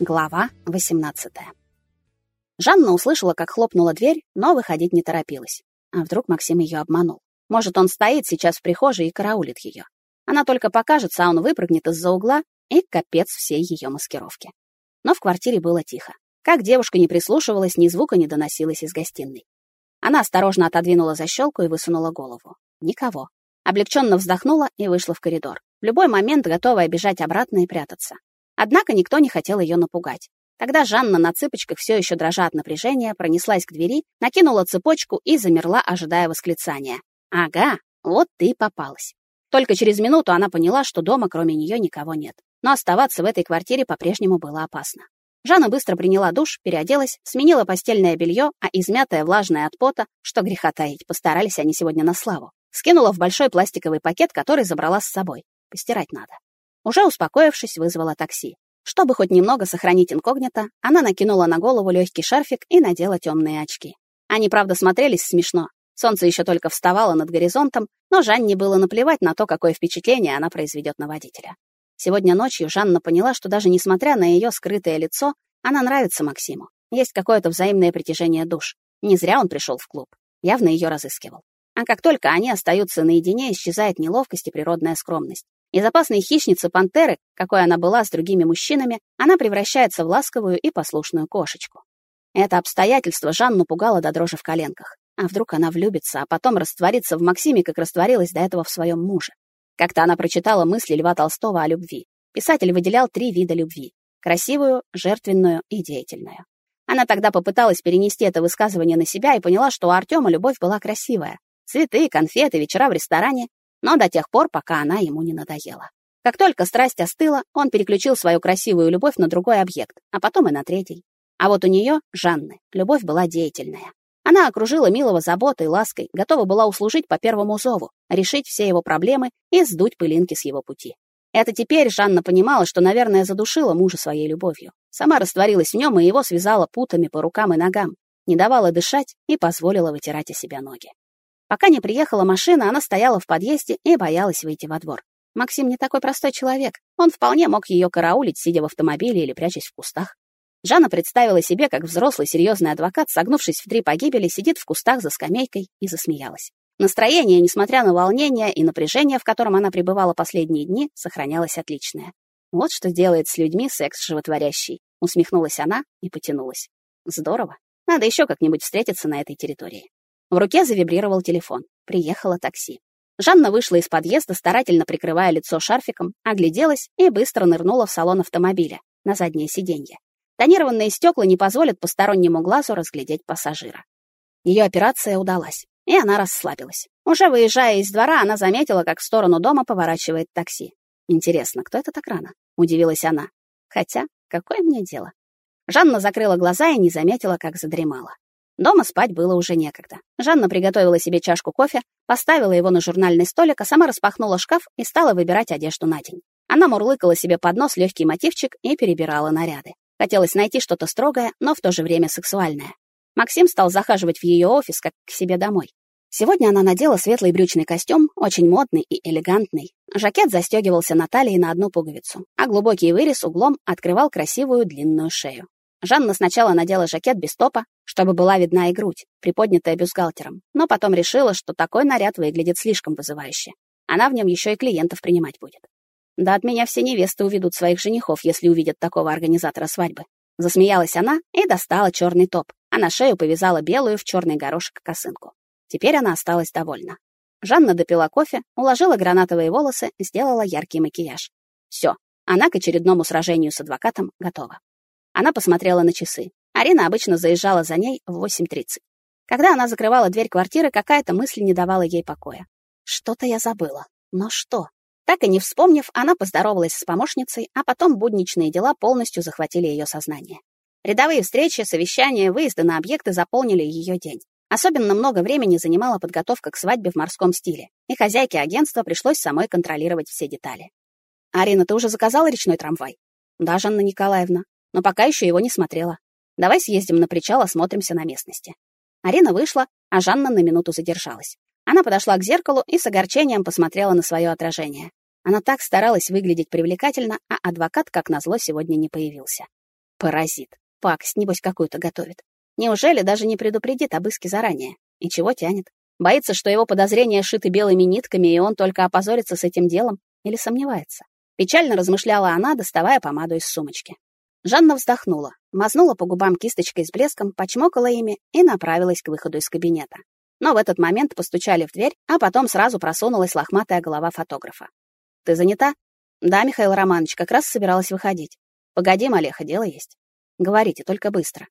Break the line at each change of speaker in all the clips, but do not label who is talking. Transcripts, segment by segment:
Глава 18. Жанна услышала, как хлопнула дверь, но выходить не торопилась. А вдруг Максим ее обманул? Может, он стоит сейчас в прихожей и караулит ее. Она только покажется, а он выпрыгнет из-за угла, и капец всей ее маскировки. Но в квартире было тихо. Как девушка не прислушивалась, ни звука не доносилось из гостиной. Она осторожно отодвинула защелку и высунула голову. Никого. Облегченно вздохнула и вышла в коридор. В любой момент готовая бежать обратно и прятаться. Однако никто не хотел ее напугать. Тогда Жанна на цыпочках, все еще дрожа от напряжения, пронеслась к двери, накинула цепочку и замерла, ожидая восклицания. «Ага, вот ты и попалась». Только через минуту она поняла, что дома кроме нее никого нет. Но оставаться в этой квартире по-прежнему было опасно. Жанна быстро приняла душ, переоделась, сменила постельное белье, а измятое, влажное от пота, что греха таить, постарались они сегодня на славу, скинула в большой пластиковый пакет, который забрала с собой. Постирать надо. Уже успокоившись, вызвала такси. Чтобы хоть немного сохранить инкогнито, она накинула на голову легкий шарфик и надела темные очки. Они, правда, смотрелись смешно. Солнце еще только вставало над горизонтом, но Жанне было наплевать на то, какое впечатление она произведет на водителя. Сегодня ночью Жанна поняла, что даже несмотря на ее скрытое лицо, она нравится Максиму. Есть какое-то взаимное притяжение душ. Не зря он пришел в клуб. Явно ее разыскивал. А как только они остаются наедине, исчезает неловкость и природная скромность. Из опасной хищницы пантеры, какой она была с другими мужчинами, она превращается в ласковую и послушную кошечку. Это обстоятельство Жанну пугало до дрожи в коленках. А вдруг она влюбится, а потом растворится в Максиме, как растворилась до этого в своем муже. Как-то она прочитала мысли Льва Толстого о любви. Писатель выделял три вида любви — красивую, жертвенную и деятельную. Она тогда попыталась перенести это высказывание на себя и поняла, что у Артема любовь была красивая. Цветы, конфеты, вечера в ресторане но до тех пор, пока она ему не надоела. Как только страсть остыла, он переключил свою красивую любовь на другой объект, а потом и на третий. А вот у нее, Жанны, любовь была деятельная. Она окружила Милого заботой, лаской, готова была услужить по первому зову, решить все его проблемы и сдуть пылинки с его пути. Это теперь Жанна понимала, что, наверное, задушила мужа своей любовью. Сама растворилась в нем и его связала путами по рукам и ногам, не давала дышать и позволила вытирать о себя ноги. Пока не приехала машина, она стояла в подъезде и боялась выйти во двор. Максим не такой простой человек. Он вполне мог ее караулить, сидя в автомобиле или прячась в кустах. Жанна представила себе, как взрослый серьезный адвокат, согнувшись в три погибели, сидит в кустах за скамейкой и засмеялась. Настроение, несмотря на волнение и напряжение, в котором она пребывала последние дни, сохранялось отличное. Вот что делает с людьми секс животворящий. Усмехнулась она и потянулась. Здорово. Надо еще как-нибудь встретиться на этой территории. В руке завибрировал телефон. Приехало такси. Жанна вышла из подъезда, старательно прикрывая лицо шарфиком, огляделась и быстро нырнула в салон автомобиля, на заднее сиденье. Тонированные стекла не позволят постороннему глазу разглядеть пассажира. Ее операция удалась, и она расслабилась. Уже выезжая из двора, она заметила, как в сторону дома поворачивает такси. Интересно, кто это так рано? Удивилась она. Хотя, какое мне дело? Жанна закрыла глаза и не заметила, как задремала. Дома спать было уже некогда. Жанна приготовила себе чашку кофе, поставила его на журнальный столик, а сама распахнула шкаф и стала выбирать одежду на день. Она мурлыкала себе под нос легкий мотивчик и перебирала наряды. Хотелось найти что-то строгое, но в то же время сексуальное. Максим стал захаживать в ее офис, как к себе домой. Сегодня она надела светлый брючный костюм, очень модный и элегантный. Жакет застегивался на талии на одну пуговицу, а глубокий вырез углом открывал красивую длинную шею. Жанна сначала надела жакет без топа, чтобы была видна и грудь, приподнятая бюстгальтером, но потом решила, что такой наряд выглядит слишком вызывающе. Она в нем еще и клиентов принимать будет. Да от меня все невесты уведут своих женихов, если увидят такого организатора свадьбы. Засмеялась она и достала черный топ, а на шею повязала белую в черный горошек косынку. Теперь она осталась довольна. Жанна допила кофе, уложила гранатовые волосы, сделала яркий макияж. Все, она к очередному сражению с адвокатом готова. Она посмотрела на часы. Арина обычно заезжала за ней в 8.30. Когда она закрывала дверь квартиры, какая-то мысль не давала ей покоя. Что-то я забыла. Но что? Так и не вспомнив, она поздоровалась с помощницей, а потом будничные дела полностью захватили ее сознание. Рядовые встречи, совещания, выезды на объекты заполнили ее день. Особенно много времени занимала подготовка к свадьбе в морском стиле, и хозяйке агентства пришлось самой контролировать все детали. «Арина, ты уже заказала речной трамвай?» «Да, Жанна Николаевна но пока еще его не смотрела. Давай съездим на причал, осмотримся на местности. Арина вышла, а Жанна на минуту задержалась. Она подошла к зеркалу и с огорчением посмотрела на свое отражение. Она так старалась выглядеть привлекательно, а адвокат, как назло, сегодня не появился. Паразит. Пакость, небось, какую-то готовит. Неужели даже не предупредит об иске заранее? И чего тянет? Боится, что его подозрения шиты белыми нитками, и он только опозорится с этим делом? Или сомневается? Печально размышляла она, доставая помаду из сумочки. Жанна вздохнула, мазнула по губам кисточкой с блеском, почмокала ими и направилась к выходу из кабинета. Но в этот момент постучали в дверь, а потом сразу просунулась лохматая голова фотографа. «Ты занята?» «Да, Михаил Романович, как раз собиралась выходить. Погоди, Малеха, дело есть. Говорите, только быстро.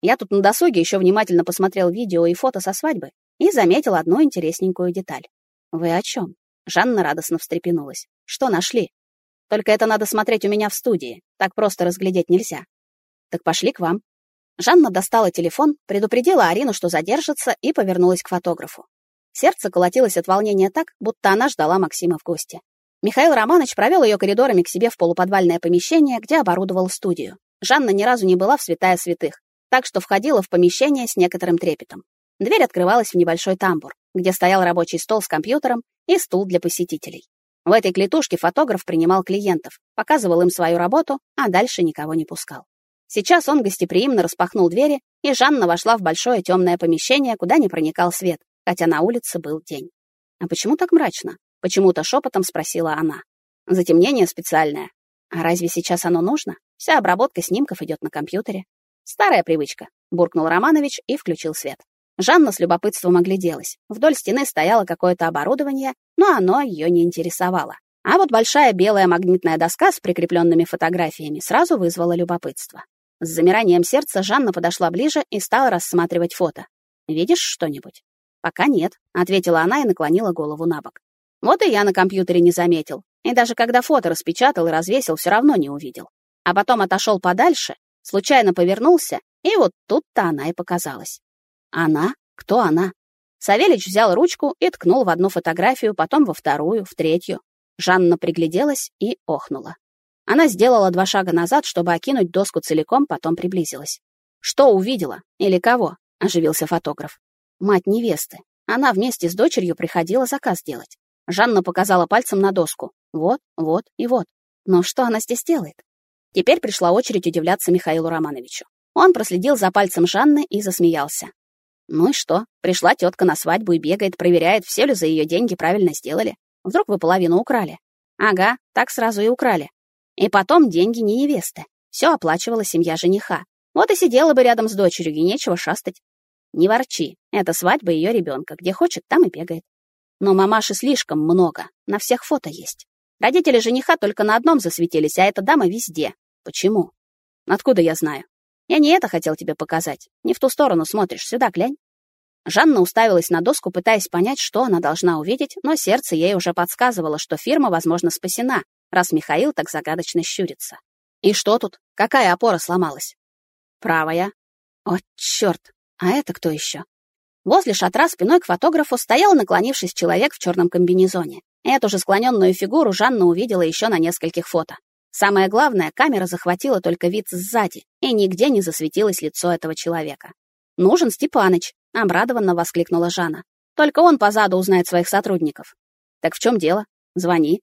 Я тут на досуге еще внимательно посмотрел видео и фото со свадьбы и заметил одну интересненькую деталь. Вы о чем? Жанна радостно встрепенулась. Что нашли? Только это надо смотреть у меня в студии. Так просто разглядеть нельзя. Так пошли к вам. Жанна достала телефон, предупредила Арину, что задержится, и повернулась к фотографу. Сердце колотилось от волнения так, будто она ждала Максима в гости. Михаил Романович провел ее коридорами к себе в полуподвальное помещение, где оборудовал студию. Жанна ни разу не была в святая святых, так что входила в помещение с некоторым трепетом. Дверь открывалась в небольшой тамбур, где стоял рабочий стол с компьютером и стул для посетителей. В этой клетушке фотограф принимал клиентов, показывал им свою работу, а дальше никого не пускал. Сейчас он гостеприимно распахнул двери, и Жанна вошла в большое темное помещение, куда не проникал свет, хотя на улице был день. «А почему так мрачно?» — почему-то шепотом спросила она. «Затемнение специальное. А разве сейчас оно нужно? Вся обработка снимков идет на компьютере. Старая привычка», — буркнул Романович и включил свет. Жанна с любопытством огляделась. Вдоль стены стояло какое-то оборудование, но оно ее не интересовало. А вот большая белая магнитная доска с прикрепленными фотографиями сразу вызвала любопытство. С замиранием сердца Жанна подошла ближе и стала рассматривать фото. «Видишь что-нибудь?» «Пока нет», — ответила она и наклонила голову на бок. «Вот и я на компьютере не заметил. И даже когда фото распечатал и развесил, все равно не увидел. А потом отошел подальше, случайно повернулся, и вот тут-то она и показалась. Она? Кто она? Савельич взял ручку и ткнул в одну фотографию, потом во вторую, в третью. Жанна пригляделась и охнула. Она сделала два шага назад, чтобы окинуть доску целиком, потом приблизилась. «Что увидела? Или кого?» — оживился фотограф. «Мать невесты. Она вместе с дочерью приходила заказ делать. Жанна показала пальцем на доску. Вот, вот и вот. Но что она здесь делает? Теперь пришла очередь удивляться Михаилу Романовичу. Он проследил за пальцем Жанны и засмеялся. Ну и что? Пришла тетка на свадьбу и бегает, проверяет, все ли за ее деньги правильно сделали. Вдруг вы половину украли? Ага, так сразу и украли. И потом деньги не невесты. Все оплачивала семья жениха. Вот и сидела бы рядом с дочерью, и нечего шастать. Не ворчи, это свадьба ее ребенка. Где хочет, там и бегает. Но мамаши слишком много, на всех фото есть. Родители жениха только на одном засветились, а эта дама везде. Почему? Откуда я знаю? Я не это хотел тебе показать. Не в ту сторону смотришь, сюда глянь. Жанна уставилась на доску, пытаясь понять, что она должна увидеть, но сердце ей уже подсказывало, что фирма, возможно, спасена, раз Михаил так загадочно щурится. И что тут? Какая опора сломалась? Правая. О, черт! А это кто еще? Возле шатра спиной к фотографу стоял, наклонившись человек в черном комбинезоне. Эту же склоненную фигуру Жанна увидела еще на нескольких фото. Самое главное, камера захватила только вид сзади, и нигде не засветилось лицо этого человека. «Нужен Степаныч», — обрадованно воскликнула Жанна. «Только он позаду узнает своих сотрудников». «Так в чем дело? Звони».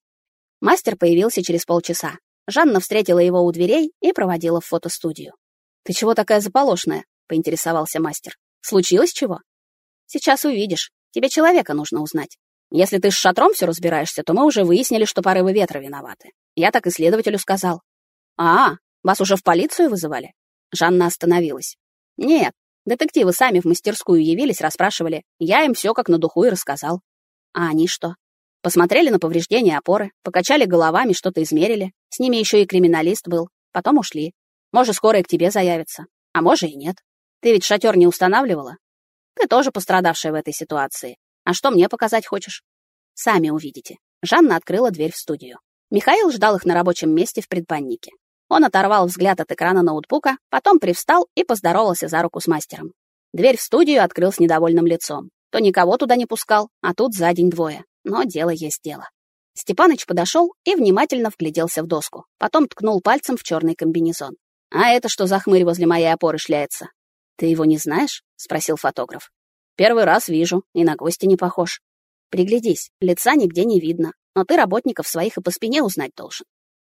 Мастер появился через полчаса. Жанна встретила его у дверей и проводила в фотостудию. «Ты чего такая заполошная?» — поинтересовался мастер. «Случилось чего?» «Сейчас увидишь. Тебе человека нужно узнать. Если ты с шатром все разбираешься, то мы уже выяснили, что порывы ветра виноваты. Я так и следователю сказал. А, вас уже в полицию вызывали? Жанна остановилась. Нет, детективы сами в мастерскую явились, расспрашивали. Я им все как на духу и рассказал. А они что? Посмотрели на повреждения опоры, покачали головами, что-то измерили. С ними еще и криминалист был. Потом ушли. Может, скоро к тебе заявится. А может и нет. Ты ведь шатер не устанавливала? Ты тоже пострадавшая в этой ситуации. А что мне показать хочешь? Сами увидите. Жанна открыла дверь в студию. Михаил ждал их на рабочем месте в предбаннике. Он оторвал взгляд от экрана ноутбука, потом привстал и поздоровался за руку с мастером. Дверь в студию открыл с недовольным лицом. То никого туда не пускал, а тут за день двое. Но дело есть дело. Степаныч подошел и внимательно вгляделся в доску. Потом ткнул пальцем в черный комбинезон. «А это что за хмырь возле моей опоры шляется?» «Ты его не знаешь?» — спросил фотограф. «Первый раз вижу, и на гостя не похож. Приглядись, лица нигде не видно, но ты работников своих и по спине узнать должен.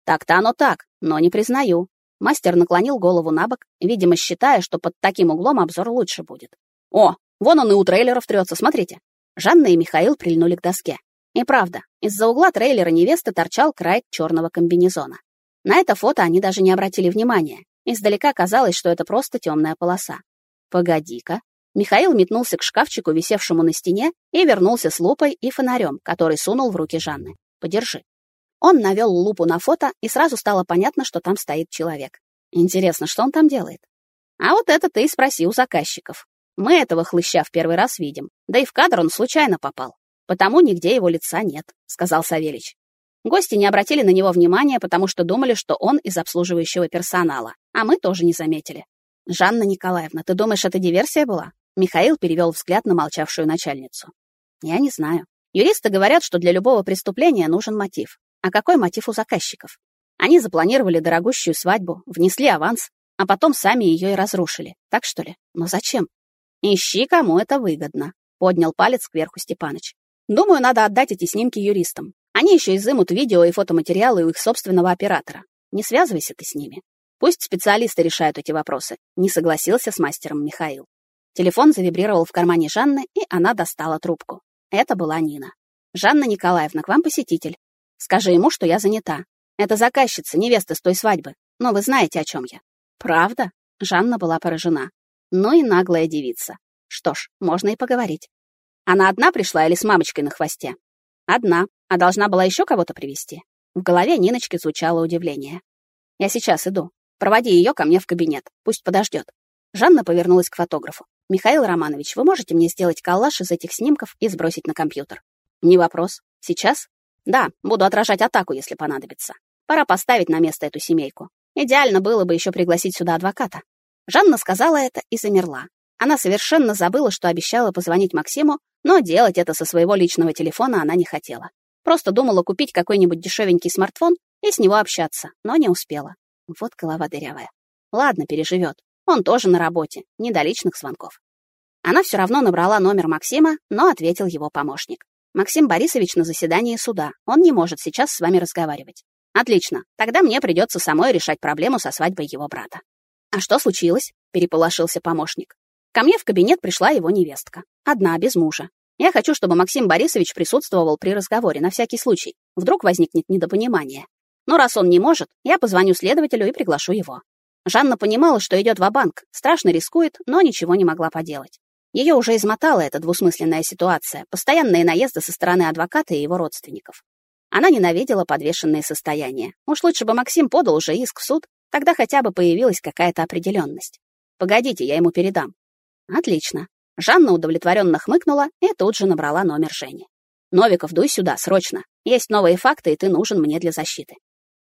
Так-то оно так, но не признаю. Мастер наклонил голову на бок, видимо, считая, что под таким углом обзор лучше будет. «О, вон он и у трейлеров трется, смотрите!» Жанна и Михаил прильнули к доске. И правда, из-за угла трейлера невесты торчал край черного комбинезона. На это фото они даже не обратили внимания. Издалека казалось, что это просто темная полоса. «Погоди-ка». Михаил метнулся к шкафчику, висевшему на стене, и вернулся с лупой и фонарем, который сунул в руки Жанны. «Подержи». Он навел лупу на фото, и сразу стало понятно, что там стоит человек. Интересно, что он там делает? А вот это ты и спроси у заказчиков. Мы этого хлыща в первый раз видим, да и в кадр он случайно попал. Потому нигде его лица нет, сказал Савельич. Гости не обратили на него внимания, потому что думали, что он из обслуживающего персонала, а мы тоже не заметили. Жанна Николаевна, ты думаешь, это диверсия была? Михаил перевел взгляд на молчавшую начальницу. Я не знаю. Юристы говорят, что для любого преступления нужен мотив. А какой мотив у заказчиков? Они запланировали дорогущую свадьбу, внесли аванс, а потом сами ее и разрушили. Так что ли? Но зачем? Ищи, кому это выгодно, поднял палец кверху Степаныч. Думаю, надо отдать эти снимки юристам. Они еще изымут видео и фотоматериалы у их собственного оператора. Не связывайся ты с ними. Пусть специалисты решают эти вопросы. Не согласился с мастером Михаил. Телефон завибрировал в кармане Жанны, и она достала трубку. Это была Нина. «Жанна Николаевна, к вам посетитель. Скажи ему, что я занята. Это заказчица, невеста с той свадьбы. Но вы знаете, о чем я. Правда? Жанна была поражена. Ну и наглая девица. Что ж, можно и поговорить. Она одна пришла или с мамочкой на хвосте? Одна. А должна была еще кого-то привести. В голове Ниночки звучало удивление. Я сейчас иду. Проводи ее ко мне в кабинет. Пусть подождет. Жанна повернулась к фотографу. «Михаил Романович, вы можете мне сделать коллаж из этих снимков и сбросить на компьютер?» «Не вопрос. Сейчас?» Да, буду отражать атаку, если понадобится. Пора поставить на место эту семейку. Идеально было бы еще пригласить сюда адвоката. Жанна сказала это и замерла. Она совершенно забыла, что обещала позвонить Максиму, но делать это со своего личного телефона она не хотела. Просто думала купить какой-нибудь дешевенький смартфон и с него общаться, но не успела. Вот голова дырявая. Ладно, переживет. Он тоже на работе, не до личных звонков. Она все равно набрала номер Максима, но ответил его помощник. Максим Борисович на заседании суда. Он не может сейчас с вами разговаривать. Отлично. Тогда мне придется самой решать проблему со свадьбой его брата. А что случилось? переполошился помощник. Ко мне в кабинет пришла его невестка. Одна, без мужа. Я хочу, чтобы Максим Борисович присутствовал при разговоре на всякий случай. Вдруг возникнет недопонимание. Но раз он не может, я позвоню следователю и приглашу его. Жанна понимала, что идет в банк страшно рискует, но ничего не могла поделать. Ее уже измотала эта двусмысленная ситуация, постоянные наезды со стороны адвоката и его родственников. Она ненавидела подвешенные состояния. Уж лучше бы Максим подал уже иск в суд, тогда хотя бы появилась какая-то определенность. Погодите, я ему передам. Отлично. Жанна удовлетворенно хмыкнула и тут же набрала номер Жени. Новиков, дуй сюда, срочно. Есть новые факты, и ты нужен мне для защиты.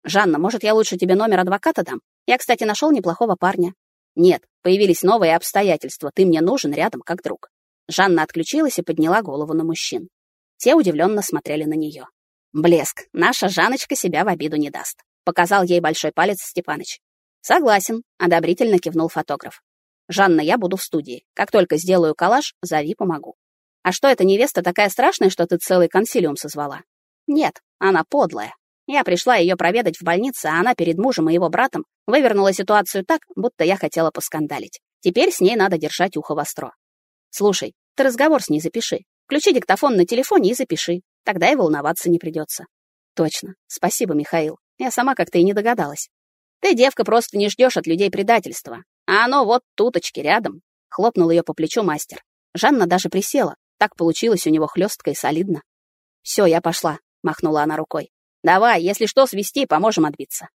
Жанна, может, я лучше тебе номер адвоката дам? Я, кстати, нашел неплохого парня. Нет, появились новые обстоятельства, ты мне нужен рядом как друг. Жанна отключилась и подняла голову на мужчин. Те удивленно смотрели на нее. Блеск, наша Жаночка себя в обиду не даст. Показал ей большой палец Степаныч. Согласен, одобрительно кивнул фотограф. Жанна, я буду в студии. Как только сделаю коллаж, зови, помогу. А что эта невеста такая страшная, что ты целый консилиум созвала? Нет, она подлая. Я пришла ее проведать в больнице, а она перед мужем и его братом вывернула ситуацию так, будто я хотела поскандалить. Теперь с ней надо держать ухо востро. Слушай, ты разговор с ней запиши. Включи диктофон на телефоне и запиши. Тогда и волноваться не придется. Точно. Спасибо, Михаил. Я сама как-то и не догадалась. Ты, девка, просто не ждешь от людей предательства. А оно вот туточки рядом. Хлопнул ее по плечу мастер. Жанна даже присела. Так получилось у него хлестко и солидно. Все, я пошла, махнула она рукой. Давай, если что, свести, поможем отбиться.